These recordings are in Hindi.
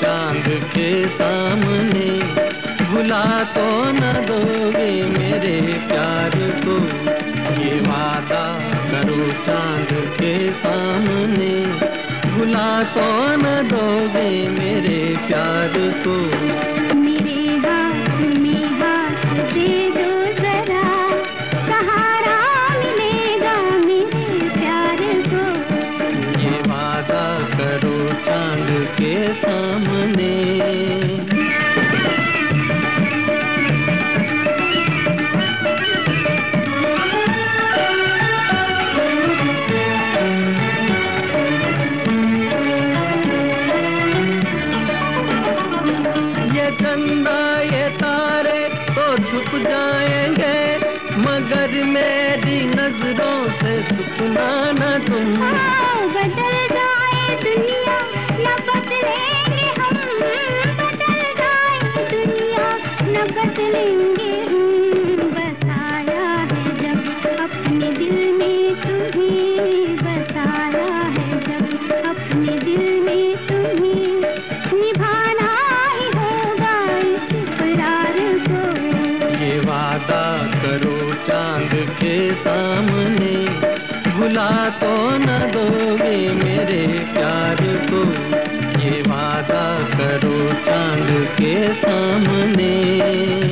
चाँद के सामने। भुला तो न दोगे मेरे प्यार को। ये वादा करो चाँद के सामने। भुला तो न दोगे मेरे प्यार को। के सामने। ये चंदा ये तारे तो छुप जाएँगे, मगर मेरी नज़रों से छुपना न तुम। बदल जाए दुनिया अपने दिल में तुम्हें निभाना होगा इस इकरार को। ये वादा करो चाँद के सामने, भुला तो न दोगे मेरे प्यार को। ये वादा करो चाँद के सामने।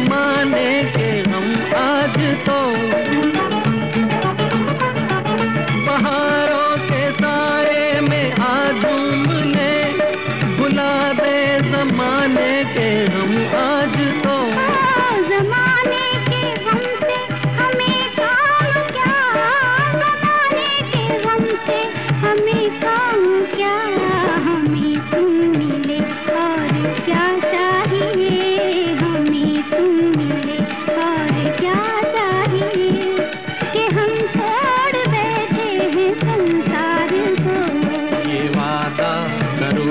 जमाने के हम आज तो बहारों के सारे में आज ने ले भुला दे जमाने के हम आज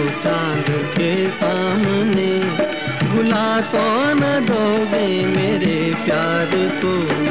चाँद के सामने। भुला तो न दोगे मेरे प्यार को।